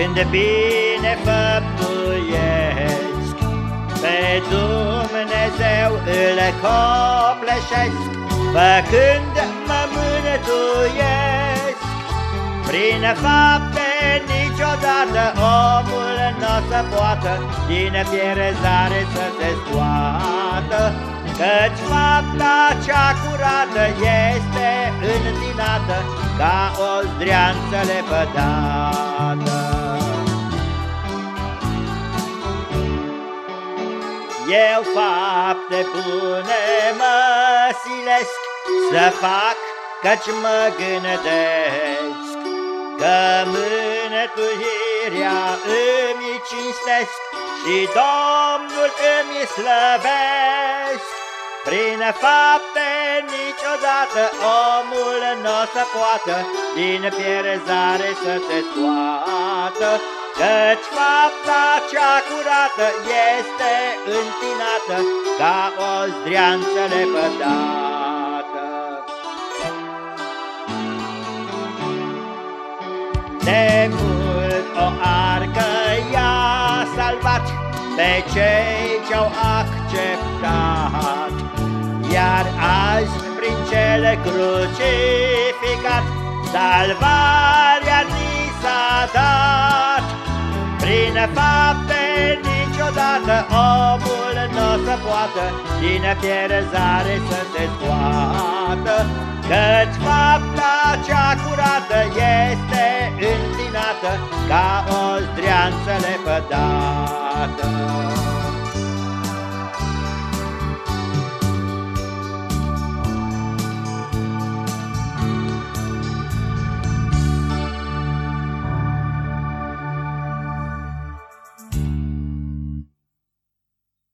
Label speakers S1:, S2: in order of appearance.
S1: Când bine făptuiesc. Pe Dumnezeu îl copleșesc Făcând mă mântuiesc. Prin fapte niciodată omul n-o să poată Din pierezare să se scoată Căci fapta cea curată este întinată Ca o zdreanță lepădată. Eu fapte bune mă silesc Să fac căci mă gândesc Că mânătuirea îmi cinstesc Și Domnul îmi slăvesc Prin fapte niciodată omul nu o să poată Din pierezare să se scoată. Căci fapta cea curată este întinată Ca o zdreanță lepădată. De mult o arcă i-a salvat Pe cei ce-au acceptat. Iar azi prin cele crucificat Salvarea ni s-a dat. Prin fapte niciodată omul nu o să poată Din pierzare să se scoată. Căci fapta cea curată este întinată Ca o zdreanță lepădată